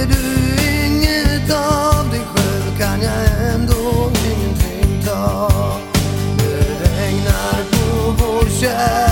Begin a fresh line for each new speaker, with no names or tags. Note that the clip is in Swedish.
Säger du inget av dig själv kan jag ändå ingenting ta. Det regnar på vår kärlek